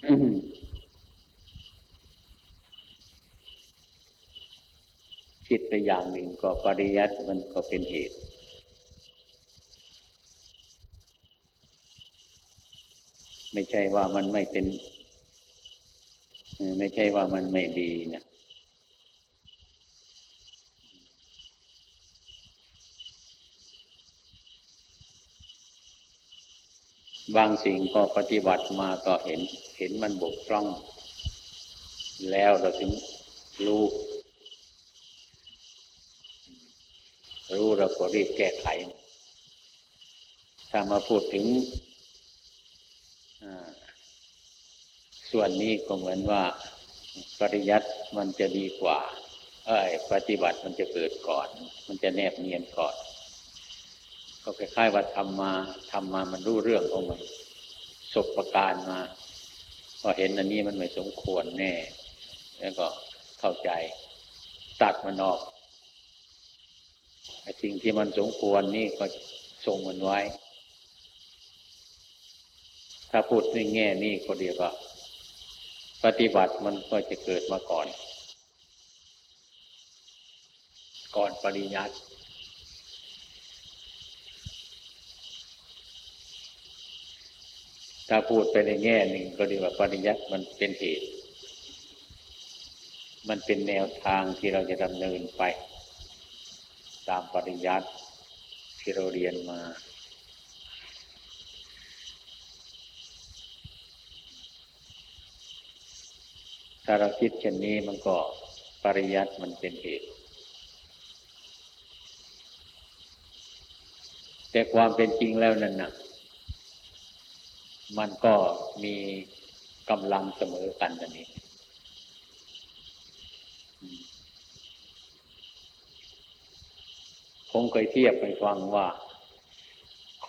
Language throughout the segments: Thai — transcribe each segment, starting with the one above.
คิดไปอย่างหนึ่งก็ปริยัติมันก็เป็นเหตุ ไม่ใช่ว่ามันไม่เป็น ไม่ใช่ว่ามันไม่ดีนะ บางสิ่งก็ปฏิบัติมาก็เห็น เห็นมันบกพร่อง แล้วเราถึงรู้ รู้เราก็รีบแก้ไข ถ้ามาพูดถึงส่วนนี้ก็เหมือนว่าปริยัติมันจะดีกว่า เอ้ย ปฏิบัติมันจะเกิดก่อน มันจะแนบเนียนก่อน ก็คล้ายๆว่าทำมาทำมามันรู้เรื่องของมันสบประการมาพอเห็นอันนี้มันไม่สมควรแน่ แล้วก็เข้าใจตัดมันออกไอ้สิ่งที่มันสมควรนี่ก็ทรงมันไว้ ถ้าพูดในแง่นี้ก็เดียวว่า ปฏิบัติมันก็จะเกิดมาก่อน ก่อนปริยัติ ถ้าพูดไปในแง่หนึ่งก็ดีว่าปริยัติมันเป็นเหตุ มันเป็นแนวทางที่เราจะดำเนินไป ตามปริยัติที่เราเรียนมา ถ้าเราคิดเช่นนี้มันก็ปริยัติมันเป็นเหตุ แต่ความเป็นจริงแล้วนั่นนะ มันก็มีกำลังเสมอกันนั่นเองผมเคยเทียบไปฟังว่า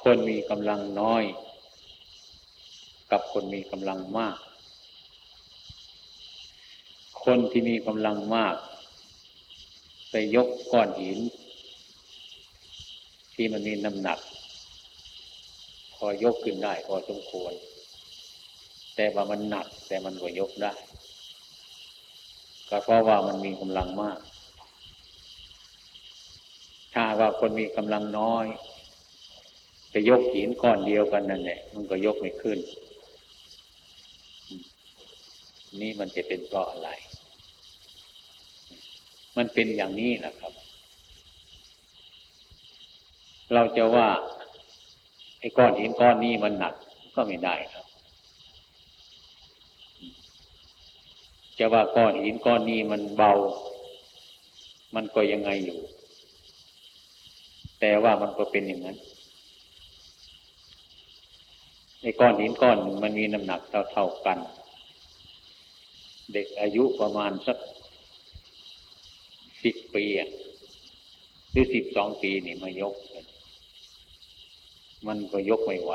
คนมีกำลังน้อย กับคนมีกำลังมาก คนที่มีกำลังมาก ไปยกก้อนหิน ที่มันมีน้ำหนัก พอยกขึ้นได้พอสมควร แต่ว่ามันหนัก แต่มันก็ยกได้ ก็เพราะว่ามันมีกำลังมาก ถ้าว่าคนมีกำลังน้อย จะยกหินก้อนเดียวกันนั่นแหละมันก็ยกไม่ขึ้น นี่มันจะเป็นเพราะอะไร มันเป็นอย่างนี้นะครับ เราจะว่า ไอ้ก้อนหินก้อนนี้มันหนักก็ไม่ได้ครับจะว่าก้อนหินก้อนนี้มันเบา มันก็ยังไงอยู่ แต่ว่ามันก็เป็นอย่างนั้นไอ้ก้อนหินก้อนมันมีน้ำหนักเท่าๆกัน เด็กอายุประมาณสักสิบปีหรือสิบสองปีนี่มายก มันก็ยกไม่ไหว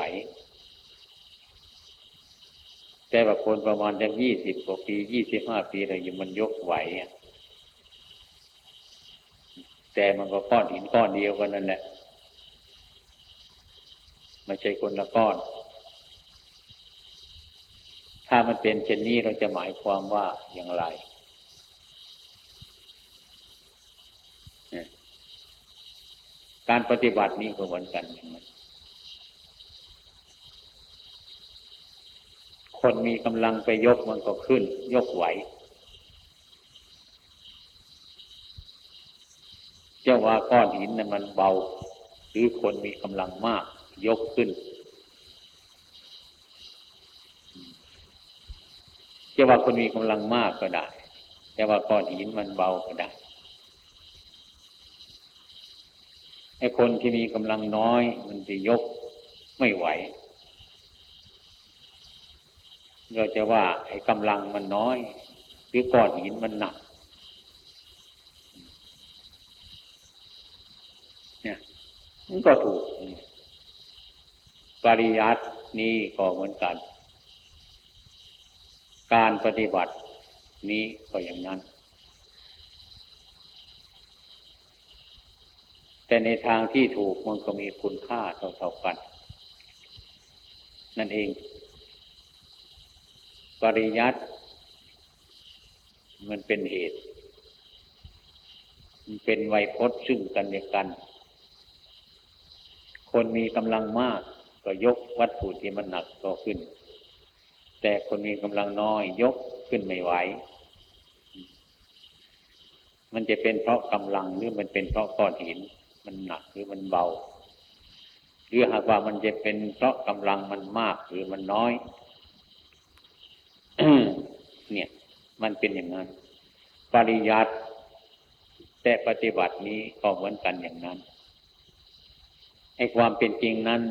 แต่ว่าคนประมาณจะยี่สิบกว่าปียี่สิบห้าปีอะไรอยู่มันยกไหวแต่มันก็ก้อนหินก้อนเดียวกันนั่นแหละไม่ใช่คนละก้อน ถ้ามันเป็นเช่นนี้เราจะหมายความว่าอย่างไรการปฏิบัตินี้ก็เหมือนกันอย่างนั้น คนมีกำลังไปยกมันก็ขึ้น ยกไหวเจ้าว่าก้อนหินนะ่ะมันเบา หรือคนมีกำลังมาก ยกขึ้นเจ้าว่าคนมีกำลังมากก็ได้เจ้าว่าก้อนหินมันเบาก็ได้ไอ้คนที่มีกำลังน้อย มันจะยกไม่ไหว เราจะว่าไอ้กำลังมันน้อยหรือก้อนหินมันหนักเนี่ยมันก็ถูกปริยัตินี้ก็เหมือนกัน การปฏิบัตินี้ก็อย่างนั้น แต่ในทางที่ถูกมันก็มีคุณค่าเท่าๆกัน นั่นเอง ริยัติมันเป็นเหตุ มันเป็นไวยพจน์ซึ่งกันและกัน คนมีกำลังมากก็ยกวัตถุที่มันหนักก็ขึ้น แต่คนมีกำลังน้อยยกขึ้นไม่ไหว มันจะเป็นเพราะกำลังหรือมันเป็นเพราะก้อนหิน มันหนักหรือมันเบา หรือหากว่ามันจะเป็นเพราะกำลังมันมากหรือมันน้อย เนี่ย มันเป็นอย่างนั้น ปริยัติแต่ปฏิบัตินี้ก็เหมือนกันอย่างนั้นไอ้ความเป็นจริงนั้น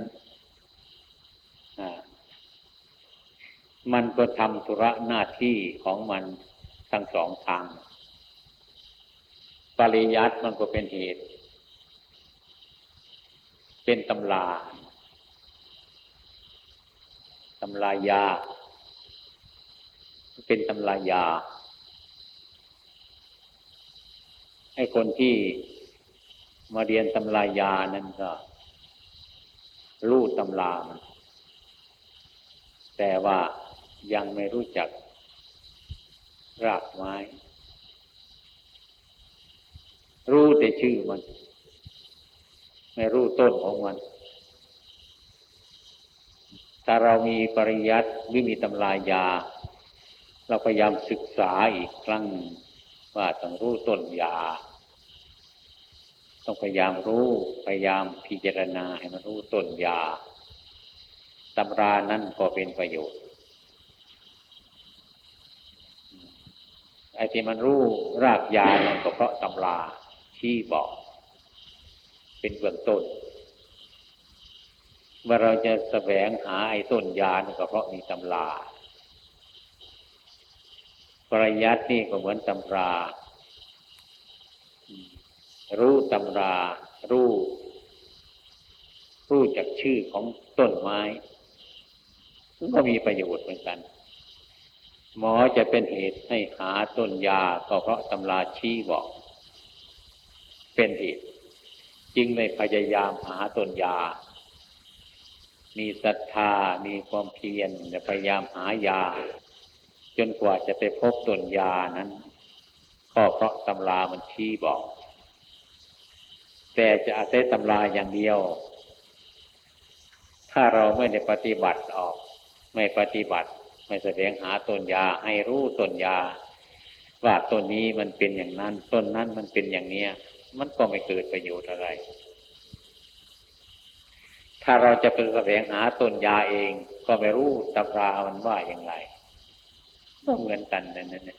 มันก็ทำธุระหน้าที่ของมันทั้งสองทาง ปริยัติมันก็เป็นเหตุ เป็นตำลาตำลายา เป็นตำลายา ให้คนที่มาเรียนตำลายานั้นก็รู้ตำรามันแต่ว่ายังไม่รู้จักรากไม้ รู้แต่ชื่อมัน ไม่รู้ต้นของมัน ถ้าเรามีปริยัติหรือมีตำรายา เราพยายามศึกษาอีกครั้งว่าต้องรู้ต้นยา ต้องพยายามรู้พยายามพิจารณาให้มันรู้ต้นยาตำรานั้นก็เป็นประโยชน์ไอ้ที่มันรู้รากยามันก็เพราะตำราที่บอก เป็นเบื้องต้นเมื่อเราจะแสวงหาไอ้ต้นยาก็เพราะมีตำรา ริยัตินี่ก็เหมือนตำรา รู้ตำรา รู้รู้จากชื่อของต้นไม้ก็มีประโยชน์เหมือนกัน หมอจะเป็นเหตุให้หาต้นยาก็เพราะตำราชี้บอก เป็นเหตุจึงเลยพยายามหาต้นยา มีศรัทธา มีความเพียรจะพยายามหายา จนกว่าจะไปพบตนยานั้น ก็เพราะตำรามันชี้บอก แต่จะอาศัยตำราอย่างเดียว ถ้าเราไม่ได้ปฏิบัติออก ไม่ปฏิบัติ ไม่แสดงหาตนยาให้รู้ตนยา ว่าต้นนี้มันเป็นอย่างนั้น ต้นนั้นมันเป็นอย่างเนี้ย มันก็ไม่เกิดประโยชน์อะไร ถ้าเราจะไปแสวงหาต้นยาเอง ก็ไม่รู้ตำรามันว่าอย่างไร ก็เหมือนกันนั่นนี่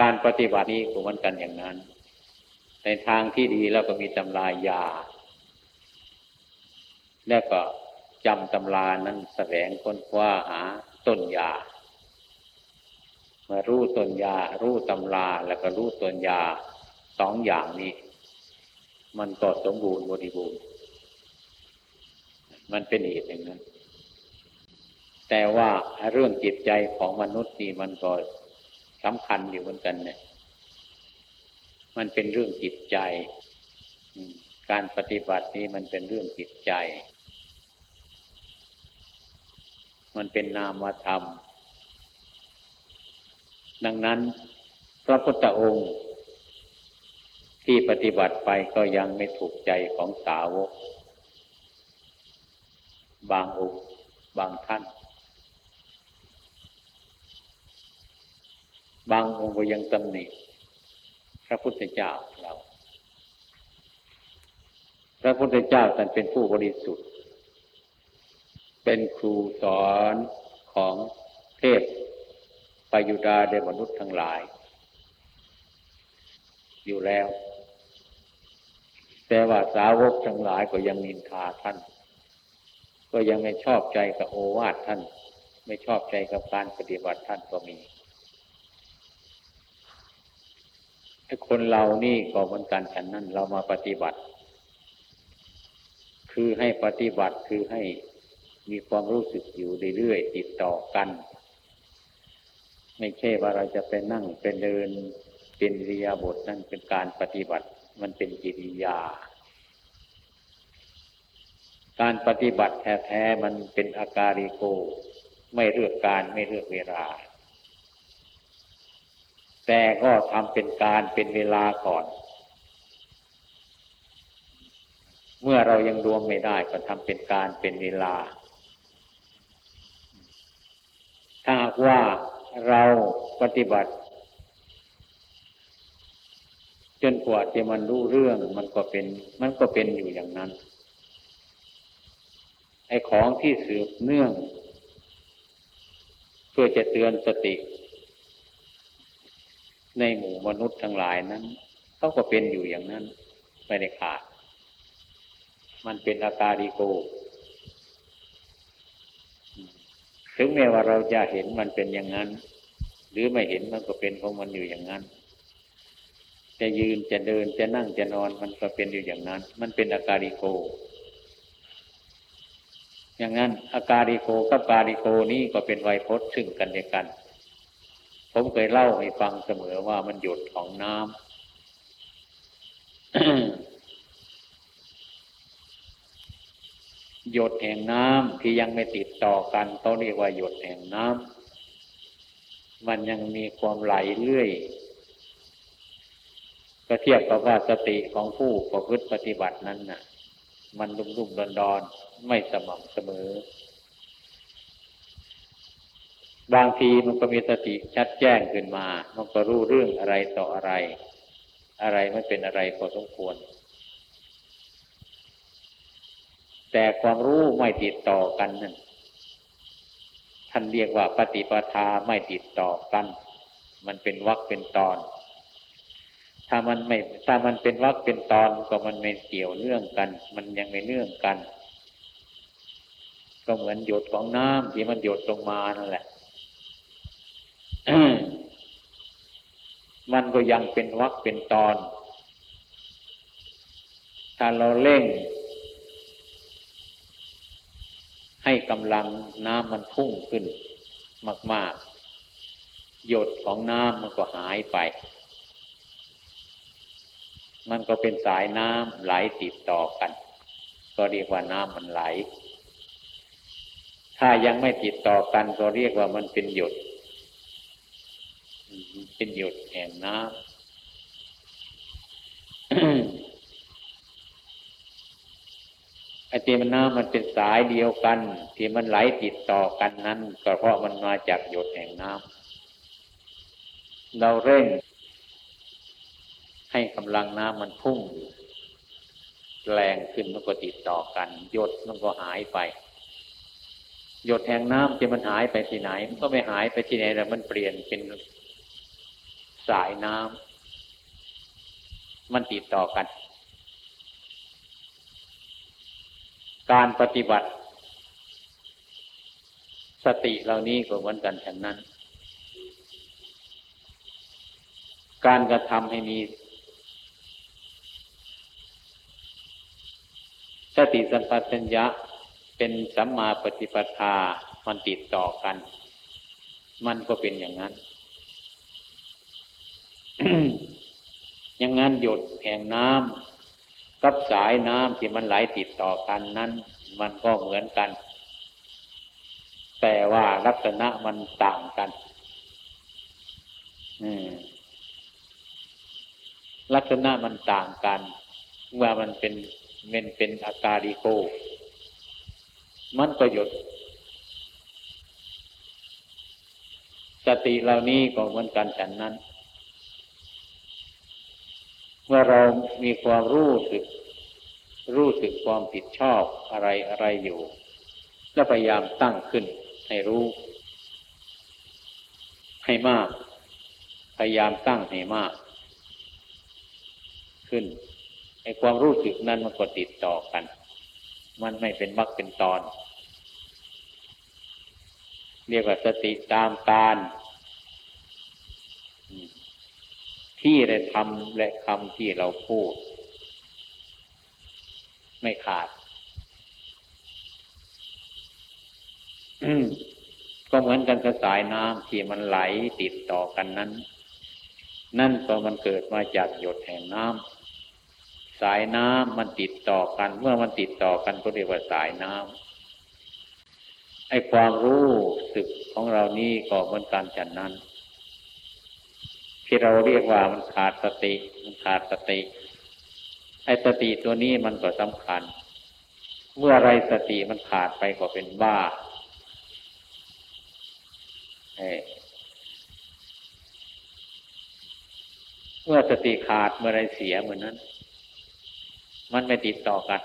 การปฏิบัตินี้ก็เหมือนกันอย่างนั้น ในทางที่ดีแล้วก็มีตำรายา แล้วก็จำตำรานั้นแสวงค้นคว้าหาต้นยามารู้ต้นยา รู้ตำราแล้วก็รู้ต้นยาสองอย่างนี้ มันก็สมบูรณ์บริบูรณ์ มันเป็นเหตุอย่างนั้น แต่ว่าเรื่องจิตใจของมนุษย์นี่มันก็สำคัญอยู่เหมือนกันเนี่ย มันเป็นเรื่องจิตใจ การปฏิบัตินี้มันเป็นเรื่องจิตใจ มันเป็นนามธรรม ดังนั้นพระพุทธองค์ ที่ปฏิบัติไปก็ยังไม่ถูกใจของสาวก บางองค์บางท่าน บางองค์ก็ยังตำหนิพระพุทธเจ้าเรา พระพุทธเจ้าท่านเป็นผู้บริสุทธิ์ เป็นครูสอนของเทพปยุดาเดมนุษย์ทั้งหลาย อยู่แล้ว แต่ว่าสาวกทั้งหลายก็ยังนินทาท่าน ก็ยังไม่ชอบใจกับโอวาทท่าน ไม่ชอบใจกับการปฏิบัติท่านก็มี ไอ้คนเรานี่ก็เหมือนกันฉันนั้นเรามาปฏิบัติ คือให้ปฏิบัติคือให้มีความรู้สึกอยู่เรื่อยๆติดต่อกัน ไม่ใช่ว่าเราจะไปนั่งเป็นเดินเป็นริยาบทนั่นเป็นการปฏิบัติมันเป็นกิริยา การปฏิบัติแท้ๆมันเป็นอาการิโก ไม่เลือกการไม่เลือกเวลา แต่ก็ทำเป็นการเป็นเวลาก่อน เมื่อเรายังรวมไม่ได้ก็ทำเป็นการเป็นเวลา ถ้าว่าเราปฏิบัติ จนกว่าจะมันรู้เรื่องมันก็เป็น มันก็เป็นอยู่อย่างนั้นไอ้ของที่สืบเนื่อง เพื่อจะเตือนสติ ในหมู่มนุษย์ทั้งหลายนั้นเขาก็เป็นอยู่อย่างนั้นไม่ได้ขาด มันเป็นอาการิโก ถึงแม้ว่าเราจะเห็นมันเป็นอย่างนั้น หรือไม่เห็นมันก็เป็นของมันอยู่อย่างนั้น จะยืนจะเดินจะนั่งจะนอนมันก็เป็นอยู่อย่างนั้น มันเป็นอาการิโก อย่างนั้นอาการิโกกับกาลิโกนี้ก็เป็นไวยพจน์ซึ่งกันและกัน ผมเคยเล่าให้ฟังเสมอว่ามันหยดของน้ำหยดแห่งน้ำที่ยังไม่ติดต่อกันเขาเรียกว่าหยดแห่งน้ำมันยังมีความไหลเรื่อยก็เทียบกับว่าสติของผู้ประพฤติปฏิบัตินั้นน่ะ มันรุ่มรุ่มดอนดอนไม่สม่ำเสมอ บางทีมันก็มีสติชัดแจ้งขึ้นมา มันก็รู้เรื่องอะไรต่ออะไร อะไรไม่เป็นอะไรพอสมควร แต่ความรู้ไม่ติดต่อกันนั่นท่านเรียกว่าปฏิปทาไม่ติดต่อกัน มันเป็นวักเป็นตอน ถ้ามันไม่ถ้ามันเป็นวักเป็นตอนก็มันไม่เกี่ยวเนื่องกัน มันยังไม่เนื่องกัน ก็เหมือนหยดของน้ำที่มันหยดลงมานั่นแหละ มันก็ยังเป็นวักเป็นตอน ถ้าเราเร่ง ให้กำลังน้ำมันพุ่งขึ้น มาก ๆ หยดของน้ำมันก็หายไป มันก็เป็นสายน้ำไหลติดต่อกัน ก็เรียกว่าน้ำมันไหล ถ้ายังไม่ติดต่อกันก็เรียกว่ามันเป็นหยด เป็นหยดแห่งน้ำไอ้ที่มันน้ำมันเป็นสายเดียวกัน ที่มันไหลติดต่อกันนั้นก็เพราะมันมาจากหยดแห่งน้ำเราเร่ง ให้กำลังน้ำมันพุ่งแรงขึ้นมันก็ติดต่อกัน หยดมันก็หายไปหยดแห่งน้ำจะมันหายไปที่ไหน มันก็ไม่หายไปที่ไหนแต่มันเปลี่ยนเป็น สายน้ำมันติดต่อกัน การปฏิบัติ สติเหล่านี้ก็เหมือนกันฉันนั้น การกระทำให้มีสติสัมปชัญญะเป็นสัมมาปฏิปทา มันติดต่อกัน มันก็เป็นอย่างนั้น อย่างนั้นหยดแห่งน้ำกับสายน้ำที่มันไหลติดต่อกันนั้น มันก็เหมือนกัน แต่ว่าลักษณะมันต่างกันลักษณะมันต่างกันเมื่อมันเป็นเป็นเป็นอาการิโก มันก็หยดสติเหล่านี้ก็เหมือนกันฉันนั้น เมื่อเรามีความรู้สึก รู้สึกความผิดชอบอะไรอะไรอยู่ แล้วพยายามตั้งขึ้นให้รู้ ให้มาก พยายามตั้งให้มาก ขึ้นไอ้ความรู้สึกนั้นมันก็ติดต่อกัน มันไม่เป็นมรรคเป็นตอน เรียกว่าสติตามการ ที่ได้ทำและคำที่เราพูด ไม่ขาดก็เหมือนกันกับสายน้ำที่มันไหลติดต่อกันนั้น นั่นก็มันเกิดมาจากหยดแห่งน้ำสายน้ำมันติดต่อกัน เมื่อมันติดต่อกันก็เรียกว่าสายน้ำไอ้ความรู้สึกของเรานี่ก็เหมือนกันฉันนั้น ที่เราเรียกว่ามันขาดสติ มันขาดสติไอ้สติตัวนี้มันก็สำคัญ เมื่อไรสติมันขาดไปก็เป็นบ้าเมื่อสติขาดเมื่อไรเสียเหมือนนั้น มันไม่ติดต่อกัน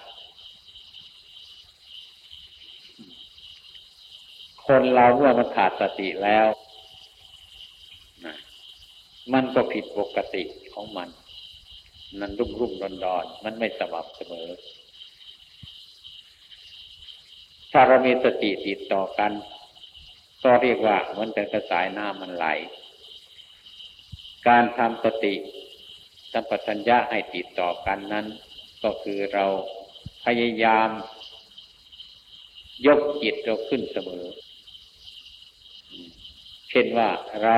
คนเราเมื่อมันขาดสติแล้ว มันก็ผิดปกติของมันนันรุ่มรุ่มดอนดอนมันไม่สม่ำเสมอ ถ้าเรามีสติติดต่อกัน ก็เรียกว่ามันเป็นกระสายน้ำมันไหล การทำสติสัมปชัญญะให้ติดต่อกันนั้น ก็คือเราพยายาม ยกจิตเราขึ้นเสมอ เช่นว่าเรา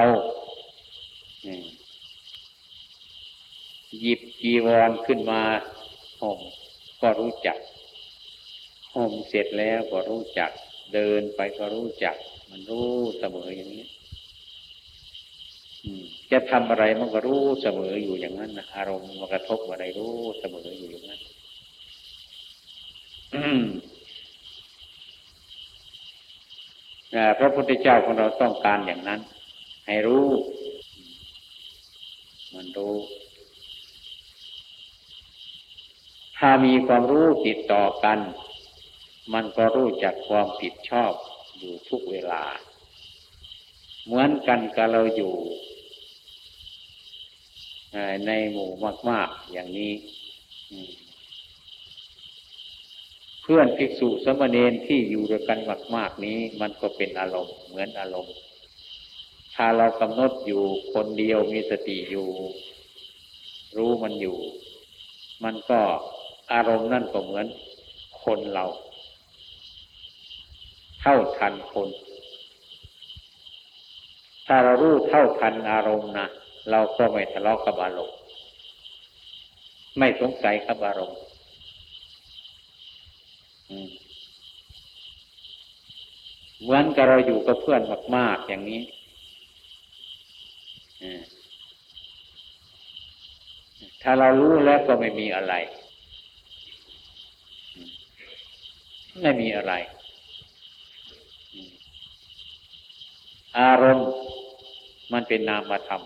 หยิบจีวรขึ้นมาห่มก็รู้จักห่มเสร็จแล้วก็รู้จัก เดินไปก็รู้จัก มันรู้เสมออย่างนี้จะทำอะไรมันก็รู้เสมออยู่อย่างนั้นอารมณ์มันกระทบอะไรรู้เสมออยู่อย่างนั้นพระพุทธเจ้าของเราต้องการอย่างนั้น ให้รู้ มันรู้ ถ้ามีความรู้ติดต่อกัน มันก็รู้จักความผิดชอบอยู่ทุกเวลา เหมือนกันกับเราอยู่ ในหมู่มาก ๆ อย่างนี้เพื่อนภิกษุสมณีนที่อยู่ด้วยกันมาก ๆ นี้ มันก็เป็นอารมณ์เหมือนอารมณ์ ถ้าเรากำหนดอยู่คนเดียวมีสติอยู่ รู้มันอยู่ มันก็อารมณ์นั่นก็เหมือนคนเรา เท่าทันคน ถ้าเรารู้เท่าทันอารมณ์นะเราก็ไม่ทะเลาะกับอารมณ์ไม่สงสัยกับอารมณ์เหมือนกับเราอยู่กับเพื่อนมาก ๆ อย่างนี้ ถ้าเรารู้แล้วก็ไม่มีอะไร ไม่มีอะไร อารมณ์มันเป็นนามธรรม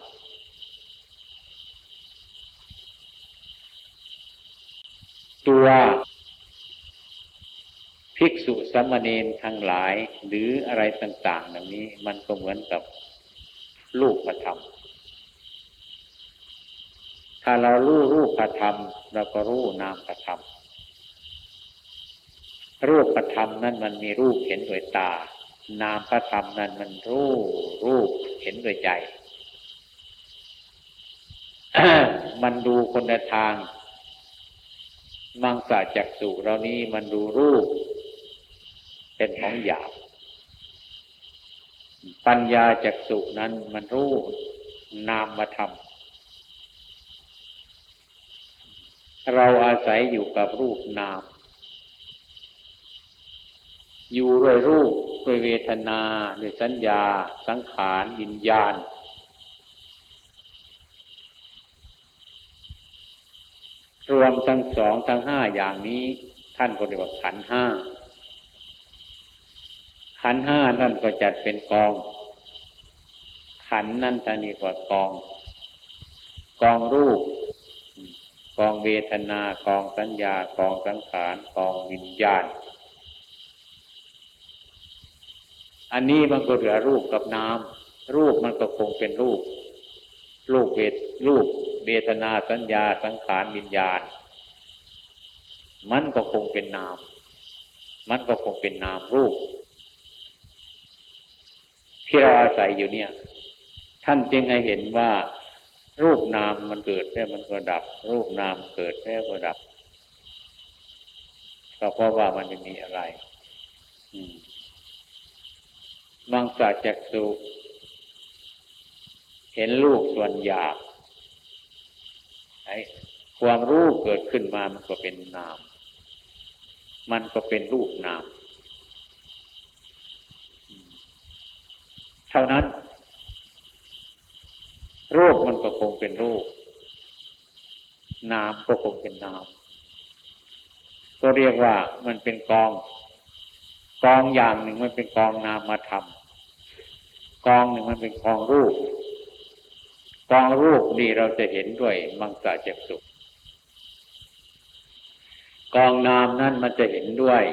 ตัว ภิกษุสัมมเนทั้งหลาย หรืออะไรต่างๆแบบนี้ มันก็เหมือนกับลูกประธรรม ถ้าเรารู้รูปธรรมเราก็รู้นามธรรมรูปธรรมนั้นมันมีรูปเห็นด้วยตา นามธรรมนั้นมันรู้รูปเห็นด้วยใจ มันดูคนละทาง มังสาจักสุเรานี้มันดูรูป เป็นของหยาบ ปัญญาจักสุนั้นมันรู้นามธรรม เราอาศัยอยู่กับรูปนาม อยู่ด้วยรูปด้วยเวทนาด้วยสัญญา สังขารวิญญาณ รวมทั้งสองทั้งห้าอย่างนี้ ท่านก็เรียกว่าขันห้าขันห้านั่นก็จัดเป็นกอง ขันนั่นท่านเรียกว่ากอง กองรูป กองเวทนากองสัญญากองสังขารกองวิญญาณ อันนี้มันก็เหลือรูปกับน้ำรูปมันก็คงเป็นรูป รูปเวทรูปเวทนาสัญญาสังขารวิญญาณ มันก็คงเป็นนาม มันก็คงเป็นนามรูป ที่เราอาศัยอยู่เนี่ย ท่านจึงให้เห็นว่า รูปนามมันเกิดแค่มันก็ดับ รูปนามเกิดแค่ก็ดับก็เพราะว่ามันไม่มีอะไรมังสาจักสุเห็นลูกส่วนหยาบไอ้ความรู้เกิดขึ้นมามันก็เป็นนาม มันก็เป็นรูปนาม เท่านั้น รูปมันก็คงเป็นรูป นามก็คงเป็นนาม ก็เรียกว่ามันเป็นกอง กองอย่างหนึ่งมันเป็นกองนามมาทำกองหนึ่งมันเป็นกองรูป กองรูปนี่เราจะเห็นด้วยมังสะจักสุกองนามนั่นมันจะเห็นด้วย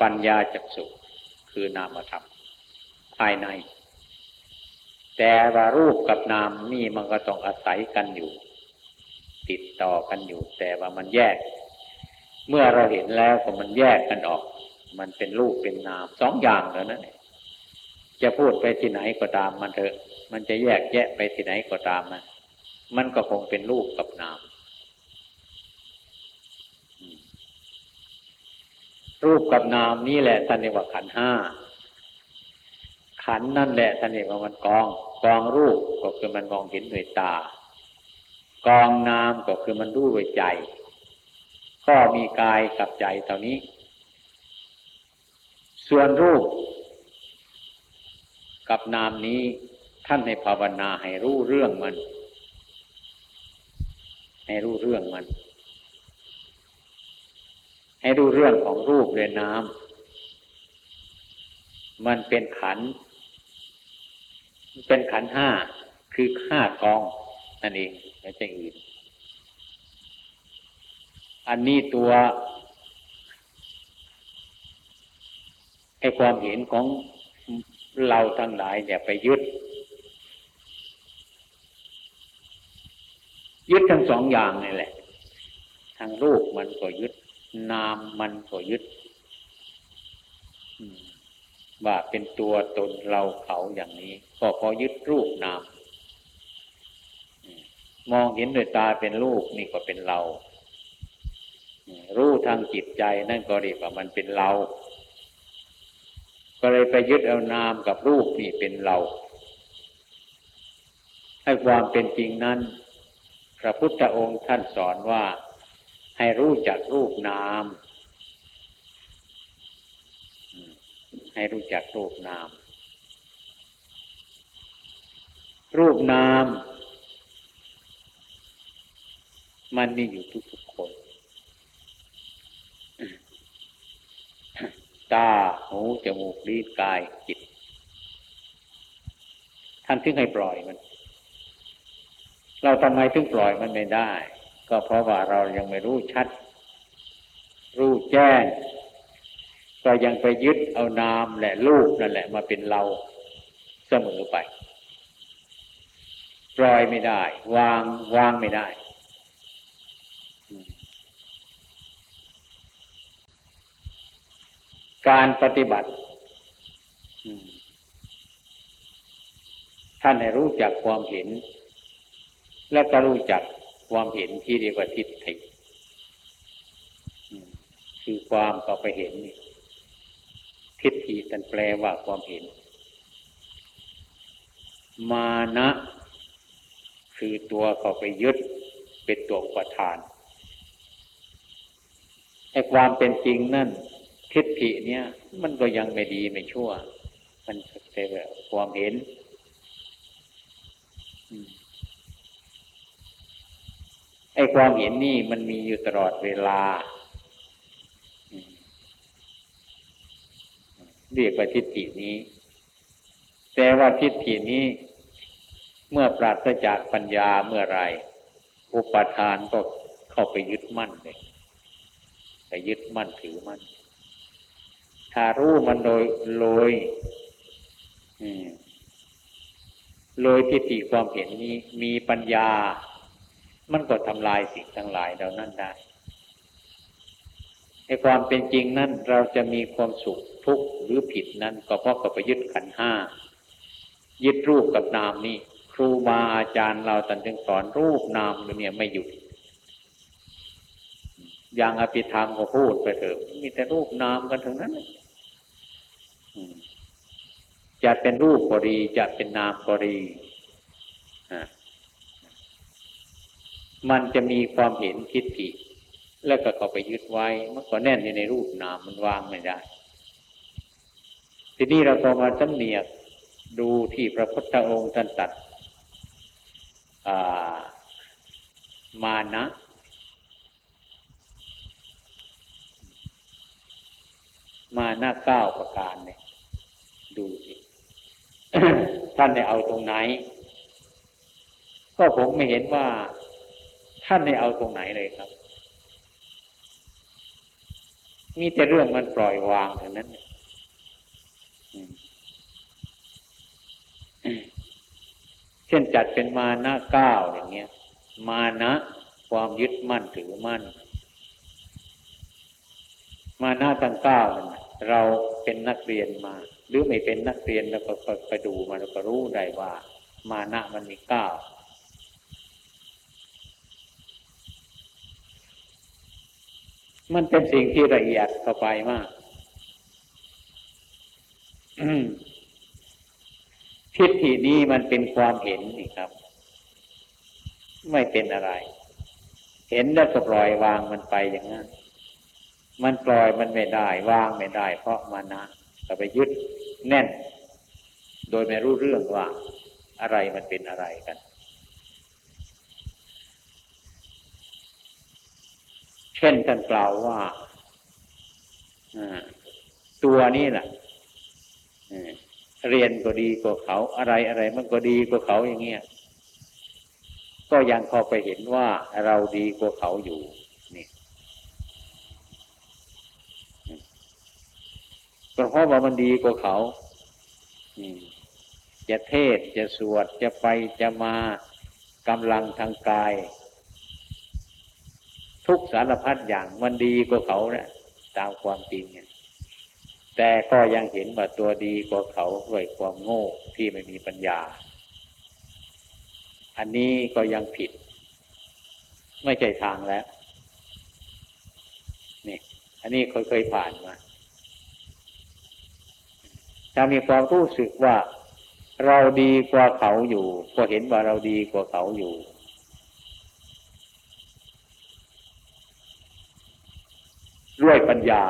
ปัญญาจักสุคือนามธรรมภายใน แต่ว่ารูปกับนามนี่มันก็ต้องอาศัยกันอยู่ ติดต่อกันอยู่ แต่ว่ามันแยก เมื่อเราเห็นแล้วก็มันแยกกันออก มันเป็นรูปเป็นนามสองอย่างแล้วนั่นจะพูดไปที่ไหนก็ตามมันเถอะ มันจะแยกแยะไปที่ไหนก็ตามมันมันก็คงเป็นรูปกับนามรูปกับนามนี่แหละท่านเรียกว่าขันห้า ขันนั่นแหละท่านเรียกว่ามันกอง กองรูปก็คือมันมองเห็นด้วยตา กองนามก็คือมันรู้ด้วยใจ ก็มีกายกับใจเท่านี้ ส่วนรูป กับนามนี้ท่านให้ภาวนาให้รู้เรื่องมัน ให้รู้เรื่องมัน ให้ดูเรื่องของรูปและน้ำมันเป็นขัน เป็นขันห้าคือห้ากองนั่นเองไม่ใช่อื่น อันนี้ตัวไอความเห็นของเราทั้งหลายเนี่ยไปยึด ยึดทั้งสองอย่างนี่แหละทางรูปมันก็ยึด นามมันก็ยึด ว่าเป็นตัวตนเราเขาอย่างนี้ ก็พอยึดรูปนามมองเห็นด้วยตาเป็นรูปนี่ก็เป็นเรา รู้ทางจิตใจนั่นก็เรียกว่ามันเป็นเรา ก็เลยไปยึดเอานามกับรูปนี่เป็นเรา ให้ความเป็นจริงนั้น พระพุทธองค์ท่านสอนว่า ให้รู้จักรูปนาม ให้รู้จักรูปนาม รูปนาม มันมีอยู่ทุกๆคน ตา หู จมูก ลิ้น กาย จิต ท่านถึงให้ปล่อยมัน เราทำไมถึงปล่อยมันไม่ได้ ก็เพราะว่าเรายังไม่รู้ชัด รู้แจ้ง ก็ยังไปยึดเอานามและรูปนั่นแหละมาเป็นเราเสมอไปปล่อยไม่ได้ วางวางไม่ได้การปฏิบัติ ท่านให้รู้จักความเห็น และก็รู้จักความเห็นที่เรียกว่าทิฏฐิคือความก็ไปเห็น ทิฏฐิตันแปลว่าความเห็น มานะคือตัวเขาไปยึดเป็นตัวอุปทานไอ้ความเป็นจริงนั่น ทิฏฐิเนี่ย มันก็ยังไม่ดีไม่ชั่ว มันเป็นความเห็นไอ้ความเห็นนี่มันมีอยู่ตลอดเวลา เรียกว่าทิฏฐินี้ แต่ว่าทิฏฐินี้ เมื่อปราศจากปัญญาเมื่อไรอุปทานก็เข้าไปยึดมั่นเลยไปยึดมั่นถือมั่นถ้ารู้มันโดยโดยโดยทิฏฐิความเห็นนี้มีปัญญา มันก็ทำลายสิ่งทั้งหลายเหล่านั้นได้ ในความเป็นจริงนั้นเราจะมีความสุขทุกข์หรือผิดนั้นก็เพราะกับไปยึดขันห้ายึดรูปกับนามนี่ครูบาอาจารย์เราตันจึงสอนรูปนามเนี่ยไม่หยุดอย่างอภิธรรมก็พูดไปเถอะมีแต่รูปนามกันทั้งนั้นจะเป็นรูปก็ดี จะเป็นนามก็ดีมันจะมีความเห็นทิฏฐิ แล้วก็เข้าไปยึดไว้ มันก็แน่นอยู่ในรูปนามมันวางไม่ได้ ทีนี้เราพอมาสำเนียกดูที่พระพุทธองค์ท่านตัดมานะมาหน้าเก้าประการเนี่ยดูสิท่านได้เอาตรงไหน ก็ผมไม่เห็นว่า ท่านได้เอาตรงไหนเลยครับ มีแต่เรื่องมันปล่อยวางเท่านั้นเช่นจัดเป็นมานะเก้าอย่างเงี้ย มานะ ความยึดมั่นถือมั่น มานะตั้งเก้าเราเป็นนักเรียนมา หรือไม่เป็นนักเรียนแล้วก็ไปดูมาแล้วก็รู้ได้ว่า มานะมันมีเก้า มันเป็นสิ่งที่ละเอียดเข้าไปมากทิฏฐินี้มันเป็นความเห็นนี่ครับ ไม่เป็นอะไร เห็นแล้วก็ปล่อยวางมันไปอย่างนั้น มันปล่อยมันไม่ได้วางไม่ได้ เพราะมานะก็ไปยึดแน่น โดยไม่รู้เรื่องว่าอะไรมันเป็นอะไรกัน ช่นท่านกล่าวว่าตัวนี้แหละเรียนก็ดีกว่าเขาอะไรอะไรมันก็ดีกว่าเขาอย่างเงี้ยก็ยังพอไปเห็นว่าเราดีกว่าเขาอยู่นี่เพราะว่ามันดีกว่าเขาจะเทศจะสวดจะไปจะมากำลังทางกาย ทุกสารพัดอย่างมันดีกว่าเขาเนะี่ยตามความจริงเนี่ยแต่ก็ยังเห็นว่าตัวดีกว่าเขาด้วยความโง่ที่ไม่มีปัญญา อันนี้ก็ยังผิด ไม่ใช่ทางแล้วนี่อันนี้เคยเคยผ่านมาถ้ามีความรู้สึกว่าเราดีกว่าเขาอยู่ ก็เห็นว่าเราดีกว่าเขาอยู่ ด้วยปัญญา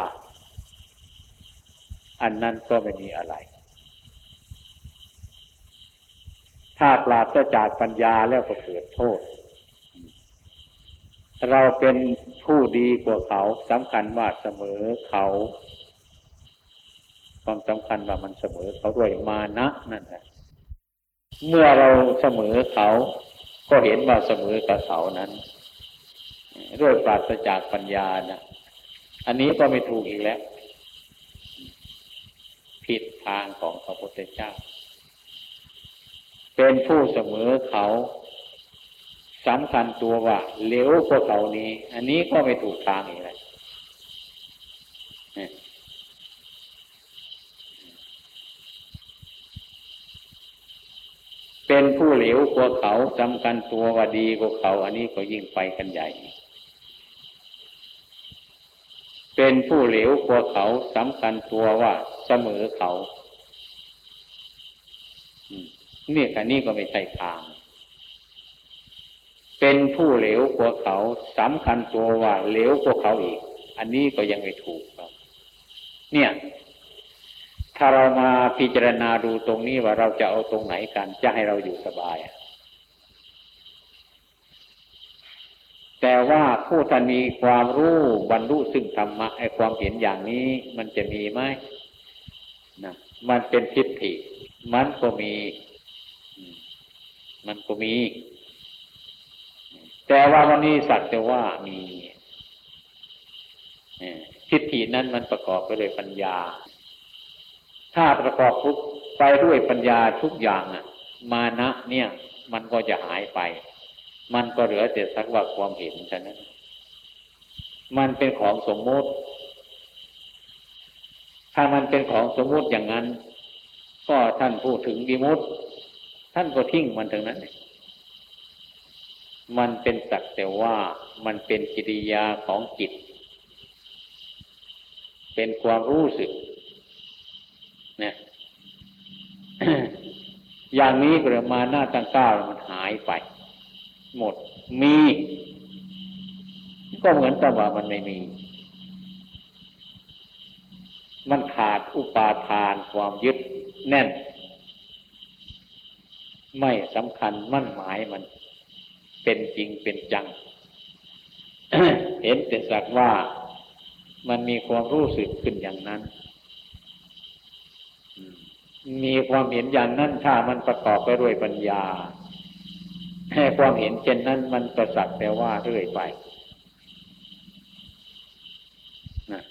อันนั้นก็ไม่มีอะไร ถ้าปราศจากปัญญาแล้วก็เกิดโทษ เราเป็นผู้ดีกว่าเขาสำคัญว่าเสมอเขาความสำคัญว่ามันเสมอเขาด้วยมานะนั่นแหละเมื่อเราเสมอเขา ก็เห็นว่าเสมอกับเขานั้น ด้วยปราศจากปัญญานะ อันนี้ก็ไม่ถูกอีกแล้ว ผิดทางของพระพุทธเจ้า เป็นผู้เสมอเขาสำคัญตัวว่าเลี้ยวกว่าเขานี้ อันนี้ก็ไม่ถูกทางอีกแล้วเป็นผู้เหลวกว่าเขาจำกันตัวว่าดีกว่าเขา อันนี้ก็ยิ่งไปกันใหญ่ เป็นผู้เหลวกว่าเขาสำคัญตัวว่าเสมอเขาเนี่ยอันนี้ก็ไม่ใช่ทาง เป็นผู้เหลวกว่าเขาสำคัญตัวว่าเหลวกว่าเขาอีก อันนี้ก็ยังไม่ถูกครับ เนี่ย ถ้าเรามาพิจารณาดูตรงนี้ว่าเราจะเอาตรงไหนกันจะให้เราอยู่สบาย แต่ว่าผู้ท่านมีความรู้บรรลุซึ่งธรรมะไอความเห็นอย่างนี้มันจะมีไหมนะมันเป็นทิฏฐิ มันก็มี มันก็มี แต่ว่าวันนี้สักแต่ว่ามีทิฏฐินั้นมันประกอบไปด้วยปัญญา ถ้าประกอบทุกไปด้วยปัญญาทุกอย่างอะ มานะเนี่ย มันก็จะหายไป มันก็เหลือแต่สักว่าความเห็นเท่านั้น มันเป็นของสมมติ ถ้ามันเป็นของสมมติอย่างนั้น ก็ท่านพูดถึงดิมุตท่านก็ทิ้งมันถึงนั้น มันเป็นสักแต่ว่ามันเป็นกิริยาของจิต เป็นความรู้สึกนี่ยอย่างนี้ก็มาหน้าตั้งก้าวมันหายไป หมดมี ก็เหมือนกับว่ามันไม่มี มันขาดอุปาทานความยึดแน่น ไม่สำคัญมั่นหมายมัน เป็นจริงเป็นจัง เห็นแต่สักว่ามันมีความรู้สึกขึ้นอย่างนั้น มีความเห็นอย่างนั้นถ้ามันประกอบไปด้วยปัญญา ให้ความเห็นเช่นนั้นมันประสักแต่ว่าเรื่อยไปนะ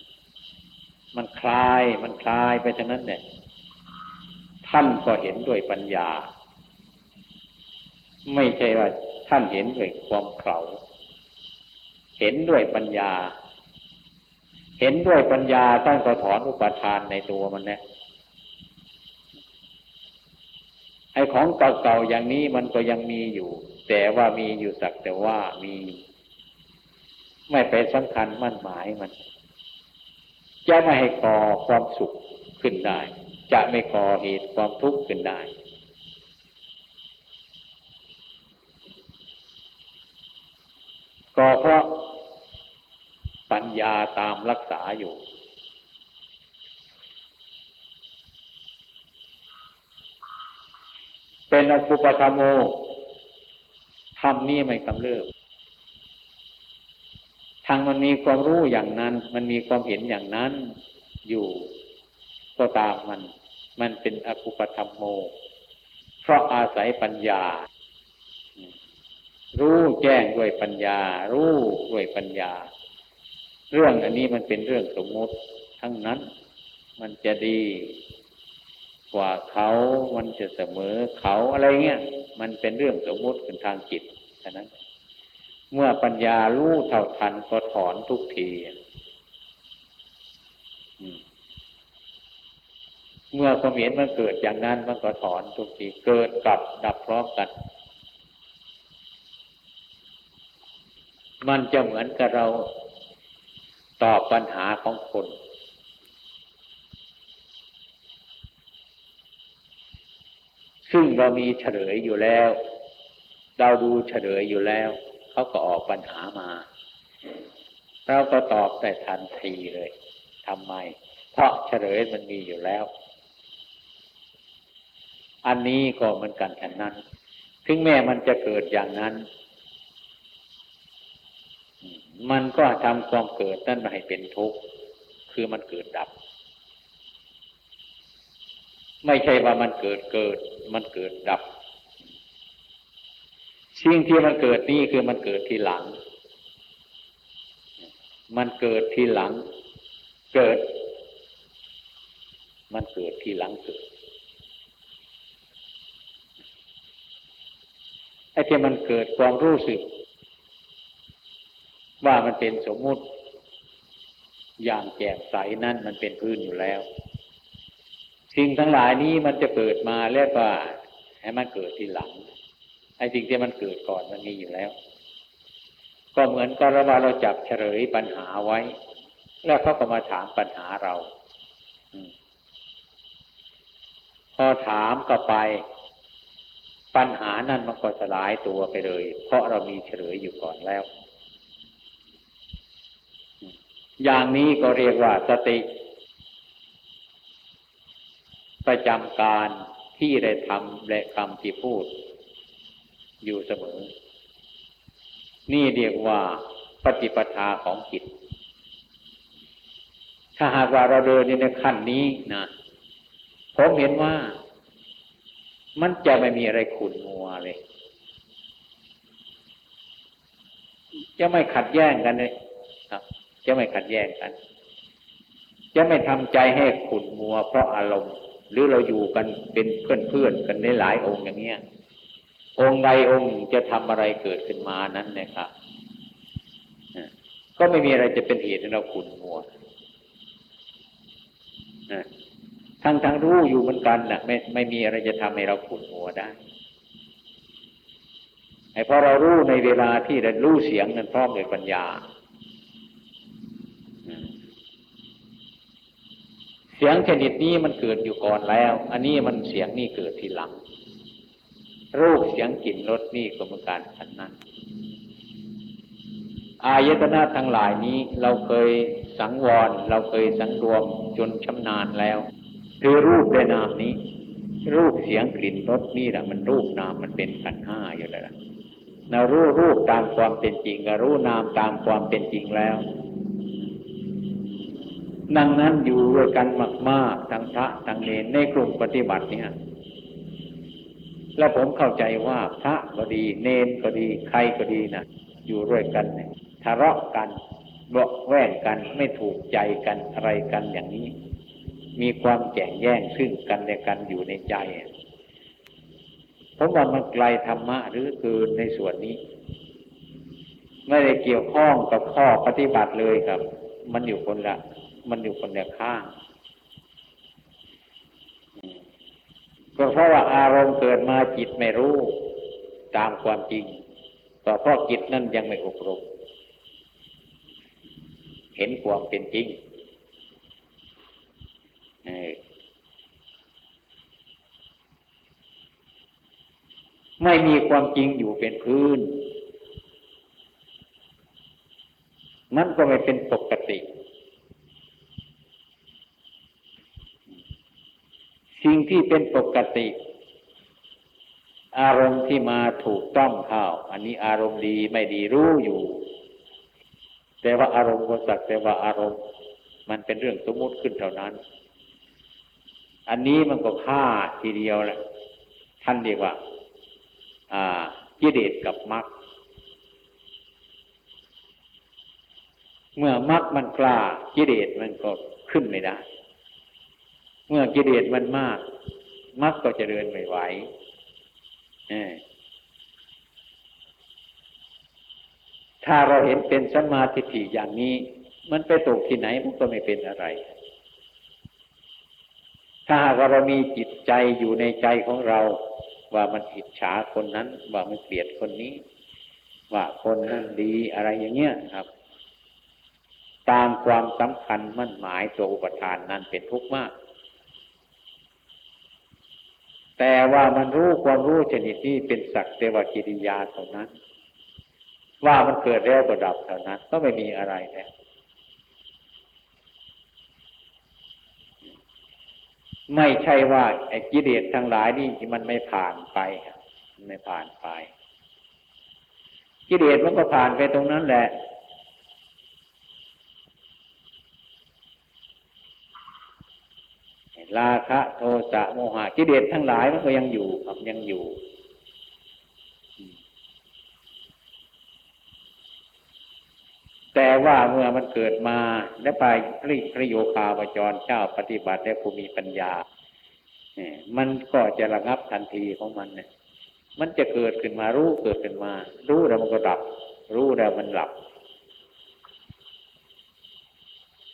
มันคลายมันคลายไปฉะนั้นเนี่ยท่านก็เห็นด้วยปัญญา ไม่ใช่ว่าท่านเห็นด้วยความเข่าเห็นด้วยปัญญา เห็นด้วยปัญญาท่านก็ถอนอุปทานในตัวมันเนี่ย ไอ้ของเก่าๆอย่างนี้มันก็ยังมีอยู่ แต่ว่ามีอยู่สักแต่ว่ามี ไม่ไปสำคัญมั่นหมายมัน จะไม่ให้ก่อความสุขขึ้นได้ จะไม่ก่อเหตุความทุกข์ขึ้นได้ก็เพราะปัญญาตามรักษาอยู่ เป็นอสุปธรรมโมธรรมนี้ไม่กำเริบทางมันมีความรู้อย่างนั้น มันมีความเห็นอย่างนั้นอยู่ก็ตามมัน มันเป็นอคุปธรรมโม เพราะอาศัยปัญญา รู้แจ้งด้วยปัญญา รู้ด้วยปัญญา เรื่องอันนี้มันเป็นเรื่องสมมติทั้งนั้น มันจะดี กว่าเขามันจะเสมอเขาอะไรเงี้ยมันเป็นเรื่องสมมติเป็นทางจิตฉะนั้น เมื่อปัญญารู้เท่าทันก็ถอนทุกทีเมื่อความเห็นมันเกิดอย่างนั้นมันก็ถอนทุกทีเกิดกับดับพร้อมกัน มันจะเหมือนกับเราตอบปัญหาของคน ซึ่งเรามีเฉลยอยู่แล้ว เราดูเฉลยอยู่แล้ว เขาก็ออกปัญหามา เราก็ตอบแต่ทันทีเลยทำไม เพราะเฉลยมันมีอยู่แล้ว อันนี้ก็เหมือนกันฉันนั้น ถึงแม้มันจะเกิดอย่างนั้น มันก็ทำความเกิดนั่นมาให้เป็นทุกข์ คือมันเกิดดับ ไม่ใช่ว่ามันเกิดเกิด มันเกิดดับ สิ่งที่มันเกิดนี่คือมันเกิดทีหลัง มันเกิดทีหลัง เกิด มันเกิดทีหลังเกิดไอ้ที่มันเกิดความรู้สึก ว่ามันเป็นสมมุติ อย่างแจ่มใสนั่นมันเป็นพื้นอยู่แล้ว สิ่งทั้งหลายนี้มันจะเกิดมาแล้วก็ให้มันเกิดทีหลังไอ้สิ่งที่มันเกิดก่อนมันมีอยู่แล้ว ก็เหมือนกับว่าเราจับเฉลยปัญหาไว้ แล้วเขาก็มาถามปัญหาเราพอถามก็ไป ปัญหานั้นมันก็สลายตัวไปเลย เพราะเรามีเฉลยอยู่ก่อนแล้ว อย่างนี้ก็เรียกว่าสติ ประจำการที่ได้ทำและคำที่พูด อยู่เสมอ นี่เรียกว่าปฏิปทาของจิต ถ้าหากว่าเราเดินในขั้นนี้นะผมเห็นว่า มันจะไม่มีอะไรขุนมัวเลย จะไม่ขัดแย้งกันเลยครับ จะไม่ขัดแย้งกัน จะไม่ทำใจให้ขุนมัวเพราะอารมณ์ หรือเราอยู่กันเป็นเพื่อนเพื่อนกันในหลายองค์อย่างเนี้ยองค์ใดองค์จะทำอะไรเกิดขึ้นมานั้นเนี่ยครับก็ไม่มีอะไรจะเป็นเหตุให้เราขุ่นมัวทั้งทั้งรู้อยู่เหมือนกันนะไม่ไม่มีอะไรจะทำให้เราขุ่นมัวได้ไอ้พอเรารู้ในเวลาที่เรารู้เสียงนั้นพร้อมด้วยปัญญา เสียงชนิดนี้มันเกิดอยู่ก่อนแล้ว อันนี้มันเสียงนี่เกิดทีหลัง รูปเสียงกลิ่นรสนี่ก็เหมือนกันฉันนั้น อายตนะทั้งหลายนี้เราเคยสังวร เราเคยสังรวมจนชำนาญแล้ว คือรูปและนามนี้ รูปเสียงกลิ่นรสนี่แหละมันรูปนามมันเป็นขันห้าอยู่แล้วนะรู้รูปตามความเป็นจริงกับรู้นามตามความเป็นจริงแล้ว ดังนั้นอยู่ด้วยกันมากๆทั้งพระทั้งเนรในกลุ่มปฏิบัติเนี่ยแล้วผมเข้าใจว่าพระก็ดี เนนก็ดีใครก็ดีนะอยู่ด้วยกันเนี่ยทะเลาะกันเบาแว่งกันไม่ถูกใจกันอะไรกันอย่างนี้ มีความแข่งแย่งซึ่งกันและกันอยู่ในใจผมว่ามันไกลธรรมะหรือคือในส่วนนี้ ไม่ได้เกี่ยวข้องกับข้อปฏิบัติเลยครับ มันอยู่คนละ มันอยู่คนละข้าง ก็เพราะว่าอารมณ์เกิดมาจิตไม่รู้ตามความจริงก็เพราะจิตนั่นยังไม่อบรม เห็นความเป็นจริงไม่มีความจริงอยู่เป็นพื้นนั่นก็ไม่เป็นปกติ สิ่งที่เป็นปกติ อารมณ์ที่มาถูกต้องเข้าอันนี้อารมณ์ดีไม่ดีรู้อยู่ แต่ว่าอารมณ์ก็สักแต่ว่าอารมณ์ มันเป็นเรื่องสมมติขึ้นเท่านั้น อันนี้มันก็ฆ่าทีเดียวแหละท่านเรียกว่ากิเลสกับมรรคเมื่อมรรคมันกล้ากิเลสมันก็ขึ้นไม่ได้ เมื่อกิเลสมันมากมรรคก็จะเดินไม่ไหวถ้าเราเห็นเป็นสมาธิิอย่างนี้ มันไปตกที่ไหนมันก็ไม่เป็นอะไร ถ้าหากเรามีจิตใจอยู่ในใจของเรา ว่ามันอิจฉาคนนั้น ว่ามันเกลียดคนนี้ ว่าคนนั้นดีอะไรอย่างเงี้ยครับ ตามความสำคัญมั่นหมายตัวอุปทานนั้นเป็นทุกข์มาก แต่ว่ามันรู้ความรู้ชนิดที่เป็นสักเทวกิริยาเท่านั้น ว่ามันเกิดแล้วก็ดับเท่านั้น ก็ไม่มีอะไรแล้วไม่ใช่ว่าไอ้กิเลสทั้งหลายนี่มันไม่ผ่านไปไม่ผ่านไปกิเลสมันก็ผ่านไปตรงนั้นแหละ ราคะโทสะโมหะกิเลสทั้งหลายมันก็ยังอยู่ครับยังอยู่แต่ว่าเมื่อมันเกิดมาและไปพริพระโยคาวจรเจ้าปฏิบัติและผู้มีปัญญาเนี่ยมันก็จะระงับทันทีของมันเนี่ย มันจะเกิดขึ้นมารู้เกิดขึ้นมา รู้แล้วมันก็ดับ รู้แล้วมันหลับ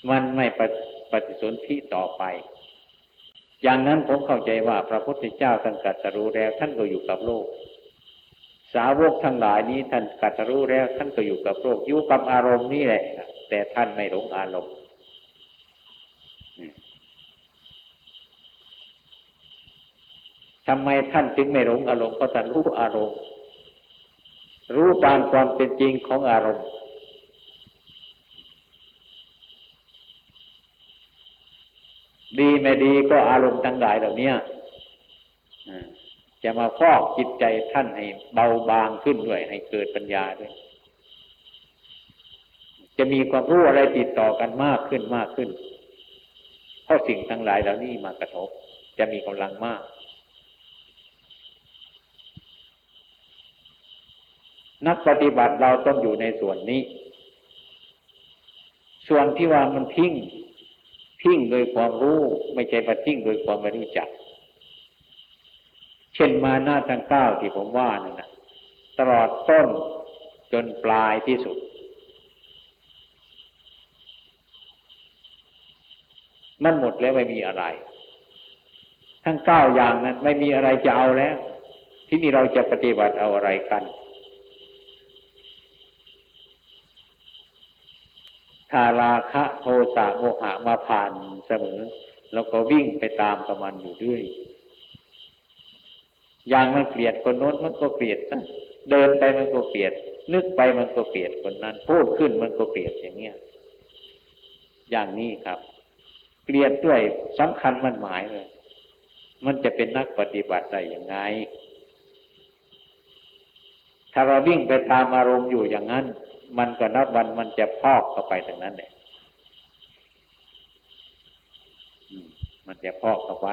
มันไม่ปฏิสนธิต่อไป อย่างนั้นผมเข้าใจว่าพระพุทธเจ้าท่านกัตรู้แล้วท่านก็อยู่กับโลก สาวกทั้งหลายนี้ท่านกัตรู้แล้วท่านก็อยู่กับโลกอยู่กับอารมณ์นี่แหละ แต่ท่านไม่หลงอารมณ์ทำไมท่านจึงไม่หลงอารมณ์เพราะท่านรู้อารมณ์ รู้ตามความเป็นจริงของอารมณ์ ดีไม่ดีก็อารมณ์ทั้งหลายเหล่านี้จะมาฟอกจิตใจท่านให้เบาบางขึ้นด้วยให้เกิดปัญญาด้วย จะมีความรู้อะไรติดต่อกันมากขึ้นมากขึ้น เพราะสิ่งทั้งหลายเหล่านี้มากระทบ จะมีกำลังมาก นักปฏิบัติเราต้องอยู่ในส่วนนี้ ส่วนที่ว่ามันทิ้ง ทิ้งโดยความรู้ไม่ใช่ปทิ้งโดยความไม่รู้จัก เช่นมาหน้าทางเก้าที่ผมว่านั่นนะตลอดต้นจนปลายที่สุด มันหมดแล้วไม่มีอะไร ทั้งเก้าอย่างนั้นไม่มีอะไรจะเอาแล้ว ที่นี่เราจะปฏิบัติเอาอะไรกัน ถ้าราคะโทสะโมหะมาผ่านเสมอเราก็วิ่งไปตามประมันอยู่ด้วย อย่างมันเกลียดคนโน้นมันก็เกลียดนะเดินไปมันก็เปลี่ยนนึกไปมันก็เปลี่ยนคนนั้น พูดขึ้นมันก็เปลี่ยนอย่างเนี้ยอย่างนี้ครับเปลี่ยนด้วยสำคัญมันหมายเลย มันจะเป็นนักปฏิบัติได้อย่างไง ถ้าเราวิ่งไปตามอารมณ์อยู่อย่างนั้น มันก็นับวันมันจะพอกเข้าไปถึงนั้นเลยมันจะพอกเข้าไป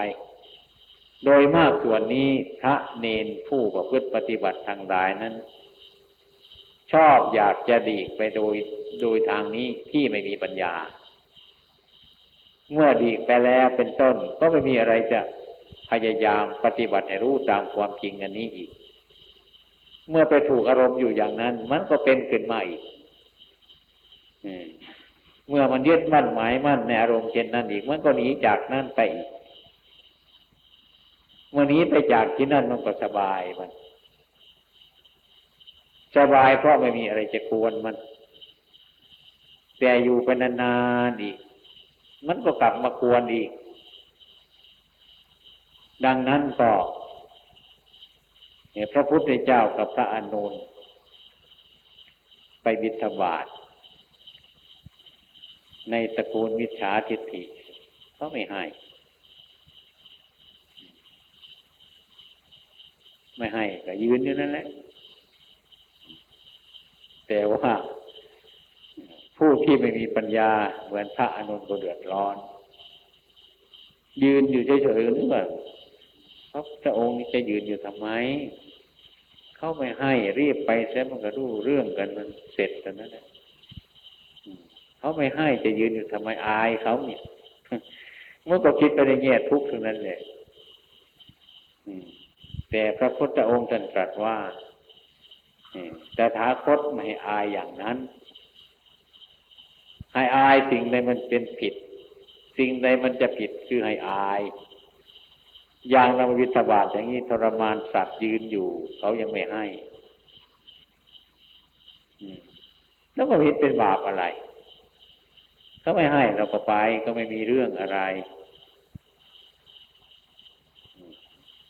โดยมากส่วนนี้พระเนนผู้ประพฤติปฏิบัติทางใดนั้น ชอบอยากจะดีไปโดยโดยทางนี้ที่ไม่มีปัญญา เมื่อดีไปแล้วเป็นต้นก็ไม่มีอะไรจะพยายามปฏิบัติให้รู้ตามความจริงอันนี้อีก เมื่อไปถูกอารมณ์อยู่อย่างนั้น มันก็เป็นขึ้นมาอีกเมื่อมันยึดมั่นหมายมั่นในอารมณ์เช่นนั้นอีก มันก็หนีจากนั่นไปอีกเมื่อนี้ไปจากที่นั่นมันก็สบายมัน สบายเพราะไม่มีอะไรจะกวนมัน แต่อยู่ไปนานๆอีก มันก็กลับมากวนอีก ดังนั้นก็ พระพุทธเจ้ากับพระอนุนไปบิณฑบาตในตระกูลมิจฉาทิฏฐิก็ไม่ให้ ไม่ให้ก็ยืนอยู่นั่นแหละ แต่ว่าผู้ที่ไม่มีปัญญาเหมือนพระอนุนก็เดือดร้อน ยืนอยู่เฉยๆหรือเปล่าพระองค์นี้จะยืนอยู่ทำไม เขาไม่ให้รีบไปเสียมันก็รู้เรื่องกันมันเสร็จกันนั่นแหละเขาไม่ให้จะยืนอยู่ทำไมอายเขาเนี่ยเมื่อก็คิดไปในแง่ทุกข์เท่านั้นเลยแต่พระพุทธองค์ตรัสว่าแต่ถาคตไม่อายอย่างนั้น ให้อายสิ่งใดมันเป็นผิด สิ่งใดมันจะผิดคือให้อาย อย่างเราวิทบาทอย่างนี้ทรมานสัตว์ยืนอยู่ เขายังไม่ให้แล้วก็ผิดเป็นบาปอะไรเขาไม่ให้เราก็ไปก็ไม่มีเรื่องอะไร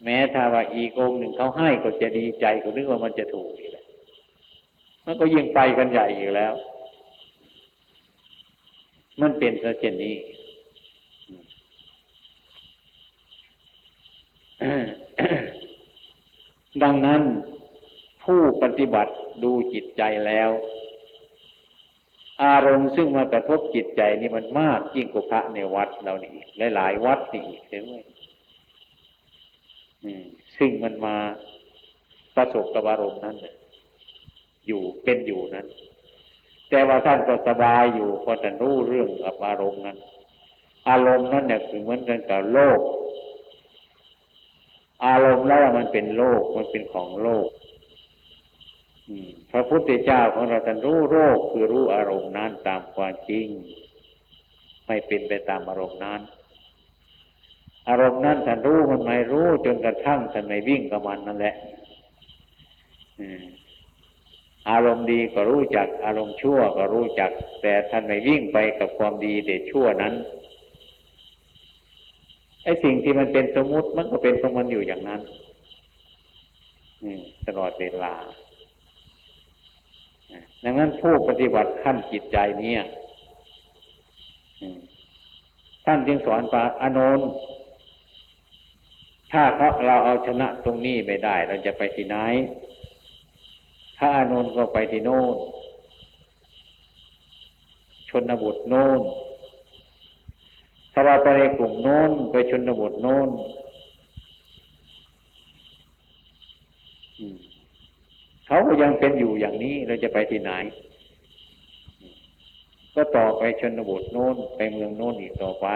แม้ถ้าว่าอีกองหนึ่งเขาให้ก็จะดีใจก็นึกว่ามันจะถูกอีกแล้วมันก็ยิ่งไปกันใหญ่อีกแล้ว มันเป็นเช่นนี้ ดังนั้นผู้ปฏิบัติดูจิตใจแล้วอารมณ์ซึ่งมากระทบจิตใจนี่มันมากยิ่งกว่าพระในวัดเรานี่หลาย ๆ วัดนี่อีกเสียด้วยซึ่งมันมาประสบกับอารมณ์นั้นอยู่เป็นอยู่นั้น แต่ว่าท่านก็สบายอยู่พอท่านรู้เรื่องกับอารมณ์นั้น อารมณ์นั้นเนี่ยคือเหมือนกันกับโลก อารมณ์แล้วมันเป็นโลกมันเป็นของโลกพระพุทธเจ้าของเราท่านรู้โรคคือรู้อารมณ์นั้นตามความจริง ไม่เป็นไปตามอารมณ์นั้น อารมณ์นั้นท่านรู้มันไม่รู้จนกระทั่งท่านไม่วิ่งกับมันนั่นแหละอารมณ์ดีก็รู้จัก อารมณ์ชั่วก็รู้จัก แต่ท่านไม่วิ่งไปกับความดีเด็ดชั่วนั้น ไอ้สิ่งที่มันเป็นสมมุติมันก็เป็นของมันอยู่อย่างนั้นตลอดเวลา ดังนั้นผู้ปฏิบัติขั้นจิตใจเนี่ยท่านจึงสอนปาอานนท์ถ้าเขาเราเอาชนะตรงนี้ไม่ได้ เราจะไปที่ไหน ถ้าอานนท์ก็ไปที่โน่นชนบทโน่น ถ้าเราไปในกลุ่มโน้นไปชนบทโน้นเขาก็ยังเป็นอยู่อย่างนี้เราจะไปที่ไหน ก็ต่อไปชนบทโน้น ไปเมืองโน้นอีกต่อไป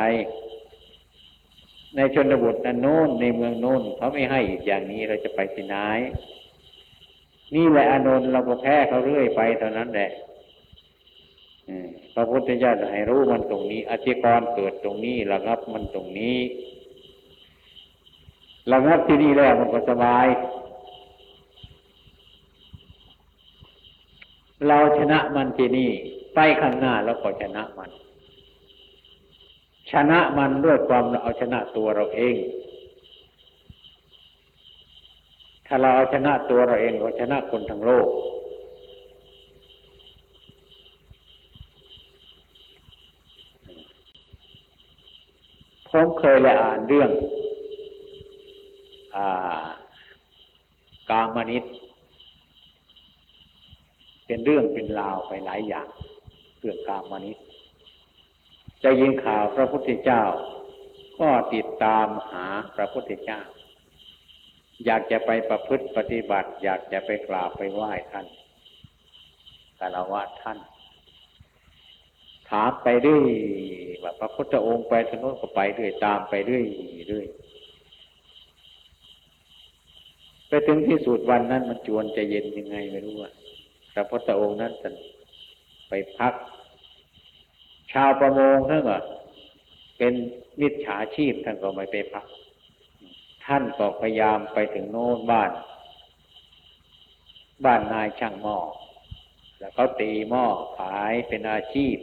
ในชนบทนั้นโน้นในเมืองโน้นเขาไม่ให้อีกอย่างนี้เราจะไปที่ไหนนี่แหละอนนท์เราก็แพ้เขาเรื่อยไปเท่านั้นแหละ พระพุทธเจ้าจะให้รู้มันตรงนี้อธิกรเกิดตรงนี้ระงับมันตรงนี้ระงับที่นี่แล้วมันก็สบาย เราชนะมันที่นี่ไปข้างหน้าแล้วก็ชนะมัน ชนะมันด้วยความเราเอาชนะตัวเราเอง ถ้าเราเอาชนะตัวเราเองเราชนะคนทั้งโลก ผมเคยได้อ่านเรื่องอกามนิตเป็นเรื่องเป็นราวไปหลายอย่างเรื่องกามนิตจะยินข่าวพระพุทธเจ้า ก็ติดตามหาพระพุทธเจ้า อยากจะไปประพฤติปฏิบัติ อยากจะไปกราบไปไหว้ท่านกาลวะท่าน ถามไปเรื่อยว่าพระพุทธองค์ไปทนุนก็ไปเรื่อยตามไปเรื่อยเรื่อยไปถึงที่สุดวันนั้นมันจวนจะเย็นยังไงไม่รู้ว่พระพุทธองค์นั้นจะไปพัก ชาวประมงท่านก็เป็นมิจฉาชีพท่านก็ไม่ไปพัก ท่านก็พยายามไปถึงโน้นบ้าน บ้านนายช่างหม้อแล้วเขาตีหม้อขายเป็นอาชีพ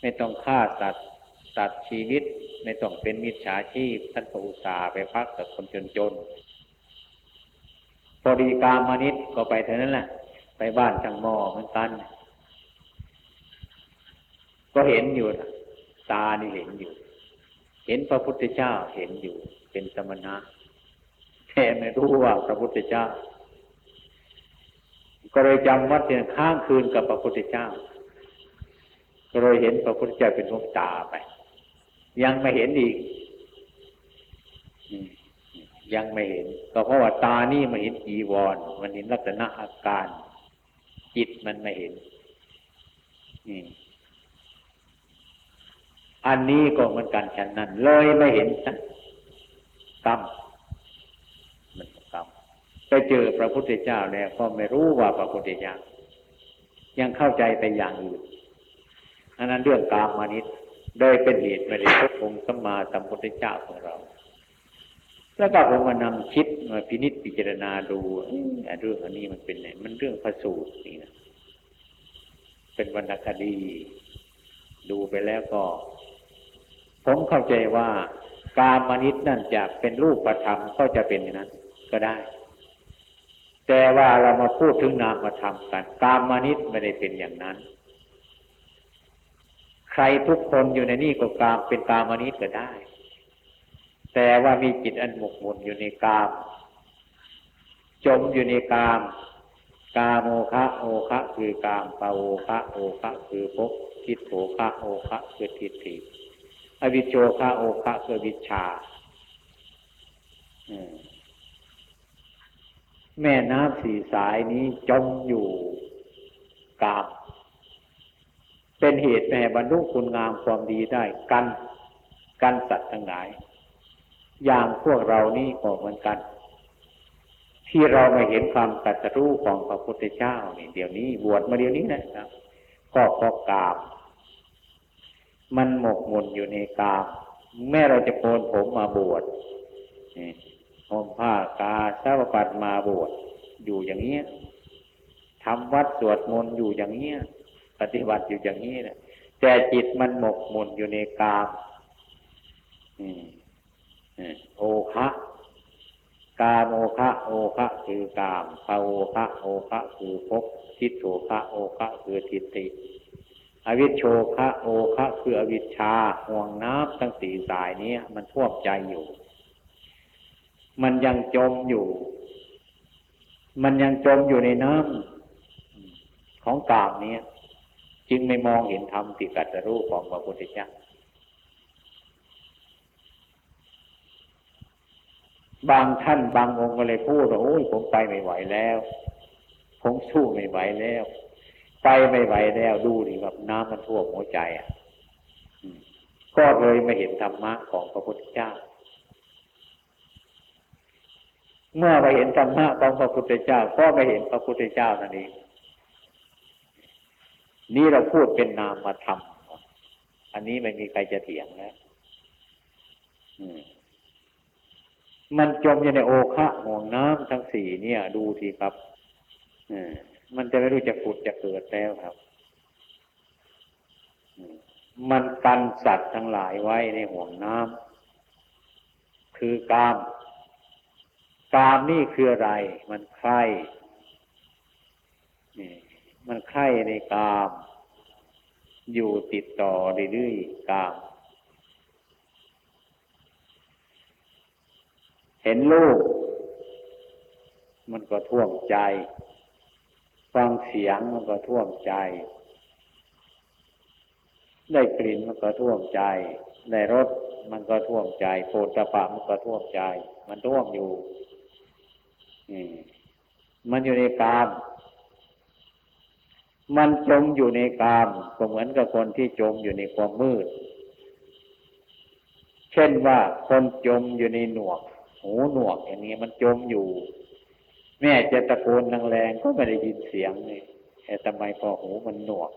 ไม่ต้องฆ่าสัตว์ตัดชีวิตไม่ต้องเป็นมิจฉาชีพ ท่านก็อุตส่าห์ไปพักกับคนจนๆพอดีกามานิดก็ไปเท่านั้นแหละไปบ้านช่างหมอเหมือนกัน ก็เห็นอยู่ตานี่เห็นอยู่ เห็นพระพุทธเจ้าเห็นอยู่ เป็นสมณะแต่ไม่รู้ว่าพระพุทธเจ้า ก็เลยจำวัดเดียนข้างคืนกับพระพุทธเจ้า เลยเห็นพระพุทธเจ้าเป็นดวงตาไป ยังไม่เห็นอีกยังไม่เห็น ก็เพราะว่าตานี่มาเห็นจีวร มันเห็นลักษณะอาการ จิตมันไม่เห็นอันนี้ก็เหมือนกันฉันนั้นเลยไม่เห็นกรรมมันกรรมไปเจอพระพุทธเจ้าแล้วก็ไม่รู้ว่าพระพุทธเจ้ายังเข้าใจไปอย่างอื่น อันนั้นเรื่องกามมานิดโดยเป็นเหตุไม่ได้พบองค์สัมมาสัมพุทธเจ้าของเรา แล้วก็ผมมานำคิดมาพินิจพิจารณาดูเรื่องอันนี้มันเป็นไงมันเรื่องพระสูตรนี่นะเป็นวรรณคดี ดูไปแล้วก็ ผมเข้าใจว่าการมนิตนั่นจะเป็นรูปธรรมก็จะเป็นอย่างนั้น ก็ได้ แต่ว่าเรามาพูดถึงนามธรรมกันการมนิตไม่ได้เป็นอย่างนั้น ใครทุกคนอยู่ในนี่ก็กามเป็นกามนิตก็ได้ แต่ว่ามีจิตอันหมกมุ่นอยู่ในกาม จมอยู่ในกาม กาโมคะโอคะคือกามปาโอคะโอคะคือภพทิฏโถคะโอคะคือทิฏฐิอวิโชคะโอคะคือวิชาแม่น้ำสี่สายนี้จมอยู่กาม เป็นเหตุแม่บรรลุคุณงามความดีได้กันกันสัตว์ทั้งหลาย อย่างพวกเรานี่ก็เหมือนกัน ที่เราไม่เห็นความตัดรู้ของพระพุทธเจ้านี่เดี๋ยวนี้บวชมาเดี๋ยวนี้นะครับก็เพราะกาม มันหมกมุ่นอยู่ในกาม แม่เราจะโกนผมมาบวชห่มผ้ากาสาวปัดมาบวชอยู่อย่างเงี้ยทำวัดสวดมนต์อยู่อย่างเงี้ย ปฏิบัติอยู่อย่างนี้นะแต่จิตมันหมกมุ่นอยู่ในกามโอคะกาโมคะโอคะคือกามภาโอคะโอคะคือภพทิฏโถคะโอคะคือทิฏฐิอวิชโชคะโอคะคืออวิชชาห่วงน้ำทั้งสี่สายนี้มันท่วมใจอยู่ มันยังจมอยู่ มันยังจมอยู่ในน้ำของกามนี้ จึงไม่มองเห็นธรรมที่กัตรู้ของพระพุทธเจ้าบางท่านบางองค์ก็เลยพูดว่าโอ้ยผมไปไม่ไหวแล้ว ผมสู้ไม่ไหวแล้ว ไปไม่ไหวแล้วดูดิแบบน้ำมันท่วมหัวใจอะก็เลยไม่เห็นธรรมะของพระพุทธเจ้า เมื่อไปเห็นธรรมะของพระพุทธเจ้า ก็ไม่เห็นพระพุทธเจ้านั่นเอง นี่เราพูดเป็นนามธรรมอันนี้ไม่มีใครจะเถียงแล้วมันจมอยู่ในโอคะห่วงน้ำทั้งสี่เนี่ย ดูทีครับมันจะไม่รู้จะขุดจะเกิดแล้วครับมันกันสัตว์ทั้งหลายไว้ในห่วงน้ำคือกาม กามนี่คืออะไร มันใคร่ มันใคร่ในกาม อยู่ติดต่อเรื่อยๆกาม เห็นลูก มันก็ท่วมใจ ฟังเสียงมันก็ท่วมใจ ได้กลิ่นมันก็ท่วมใจ ได้รสมันก็ท่วมใจโผฏฐะมันก็ท่วมใจ มันท่วมอยู่มันอยู่ในกาม มันจมอยู่ในกามก็เหมือนกับคนที่จมอยู่ในความมืด เช่นว่าคนจมอยู่ในหนวก หูหนวกอย่างนี้มันจมอยู่ แม่จะตะโกนแรงๆก็ไม่ได้ยินเสียงเลยแต่ทำไมพอหูมันหนวก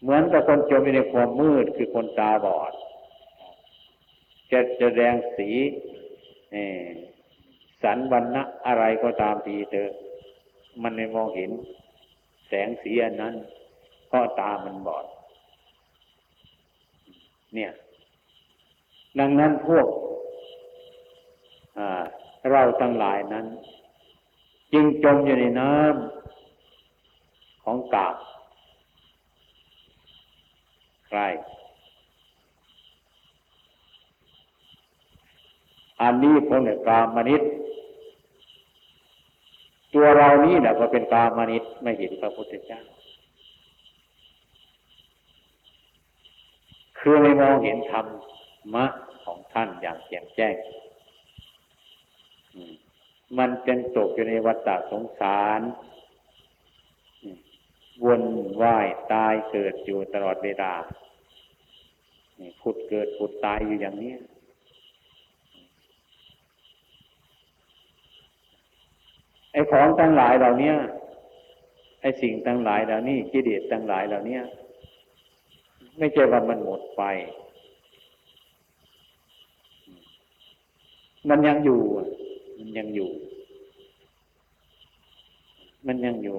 เหมือนกับคนจมอยู่ในความมืดคือคนตาบอด จะจะแดงสีสันวันนะอะไรก็ตามทีเถอะ มันไม่มองเห็น แสงสีอันนั้นเพราะตามันบอด เนี่ย ดังนั้นพวกเราทั้งหลายนั้น จึงจมอยู่ในน้ำของกาบใครอันนี้พวกเนี่ยกามนิต ตัวเรานี่แหละก็เป็นกามนิตไม่เห็นพระพุทธเจ้า คือไม่มองเห็นธรรมะของท่านอย่างแจ่มแจ้ง มันเป็นตกอยู่ในวัฏฏะสงสารวนว่ายตายเกิดอยู่ตลอดเวลาผุดเกิดผุดตายอยู่อย่างนี้ ไอ้ของทั้งหลายเหล่านี้ไอ้สิ่งทั้งหลายเหล่านี้กิเลสทั้งหลายเหล่านี้ไม่ใช่ว่ามันหมดไป มันยังอยู่ มันยังอยู่ มันยังอยู่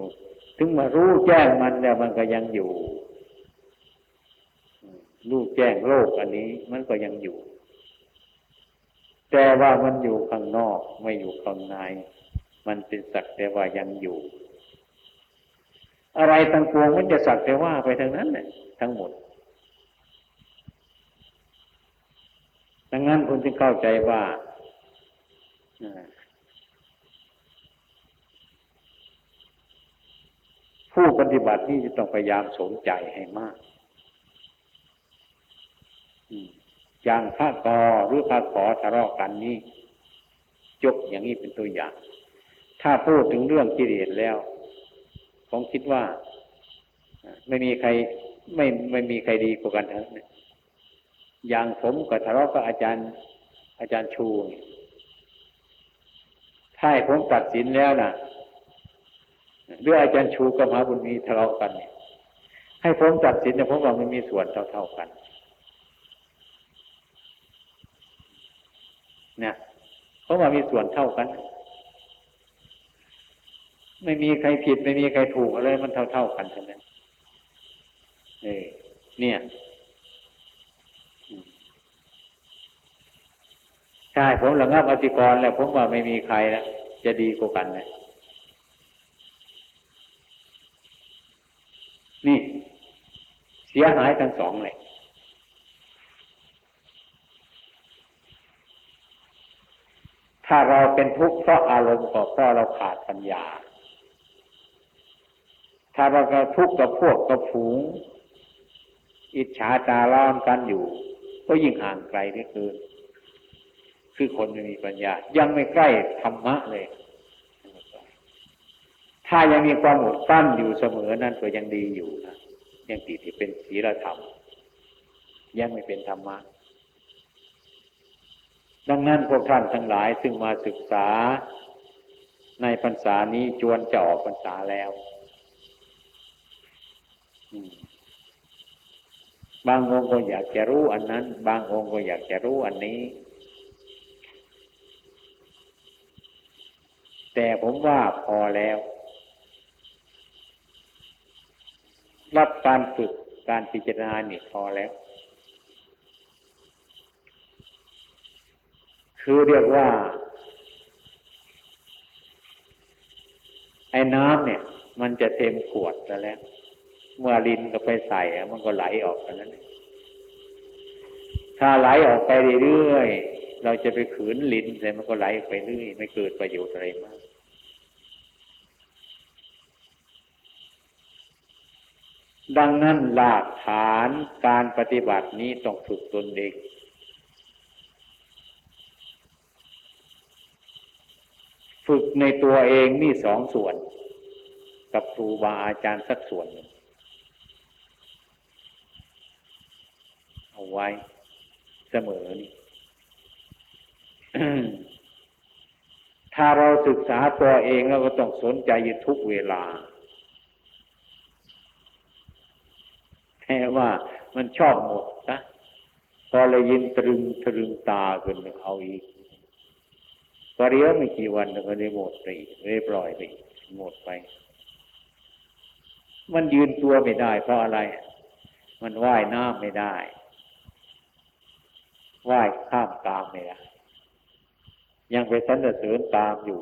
ถึงมารู้แจ้งมันแล้วมันก็ยังอยู่ รู้แจ้งโลกอันนี้ มันก็ยังอยู่ แต่ว่ามันอยู่ข้างนอก ไม่อยู่ข้างใน มันเป็นสักแต่ว่ายังอยู่ อะไรต่างปวงมันจะสักแต่ว่าไปทางนั้นเนี่ยทั้งหมด ดังนั้นคุณจึงเข้าใจว่าผู้ปฏิบัตินี่จะต้องพยายามสนใจให้มาก อย่างพระกอหรือพระขอทะเลาะกันนี้จบอย่างนี้เป็นตัวอย่าง ถ้าพูดถึงเรื่องกิเลสแล้ว ผมคิดว่า ไม่มีใครไม่ไม่มีใครดีกว่ากันทั้งนั้นอย่างผมกับทะเลาะกับอาจารย์ อาจารย์ชูถ้าให้ผมตัดสินแล้วนะหรืออาจารย์ชูกับมหาบุญมีทะเลาะกันเนี่ยให้ผมตัดสินเนี่ยผมว่ามันมีส่วนเท่าๆกันเนี่ยเพราะว่ามีส่วนเท่ากัน ไม่มีใครผิด ไม่มีใครถูกอะไรมันเท่า ๆกันทั้งนั้นเออเนี่ยใช่ผมระงับอธิกรแล้วผมว่าไม่มีใครแล้วจะดีกว่ากันเลยนี่เสียหายทั้งสองเลยถ้าเราเป็นทุกข์เพราะอารมณ์ก็เพราะเราขาดปัญญา ถ้าเราก็ทุกข์กับพวกกับฝูง อิจฉาตาล้อมกันอยู่ ก็ยิ่งห่างไกลนี่คือคือคนไม่มีปัญญา ยังไม่ใกล้ธรรมะเลย ถ้ายังมีความอดตั้นอยู่เสมอนั่นก็ยังดีอยู่นะยังติดที่เป็นศีลธรรม ยังไม่เป็นธรรมะ ดังนั้นพวกท่านทั้งหลายซึ่งมาศึกษาในพรรษานี้จวนจะออกพรรษาแล้ว บางองค์ก็อยากจะรู้อันนั้น บางองค์ก็อยากจะรู้อันนี้ แต่ผมว่าพอแล้ว รับการฝึกการพิจารณานี่พอแล้วคคือเรียกว่า ไอ้น้ำเนี่ย มันจะเต็มขวดแล้ว เมื่อลินก็ไปใส่มันก็ไหลออกนั้น ถ้าไหลออกไปเรื่อยๆเราจะไปขืนลินใส่มันก็ไหลไปเรื่อยไม่เกิดประโยชน์อะไรมากดังนั้นหลักฐานการปฏิบัตินี้ต้องฝึกตนเองฝึกในตัวเองนี่สองส่วน กับครูบาอาจารย์สักส่วนหนึ่ง เอาไว้เสมอนี่ถ้าเราศึกษาตัวเองเราก็ต้องสนใจอยู่ทุกเวลาแค่ว่ามันชอบหมดนะพอเรายินตรึงตรึงตาขึ้นเอาอีกพอเรียวไม่กี่วันก็ได้หมดไปเรียบร้อยไปหมดไป มันยืนตัวไม่ได้ เพราะอะไร มันว่ายน้ำไม่ได้ ว่ายข้ามกลางไม่ได้ยังไปสรรเสริญตามอยู่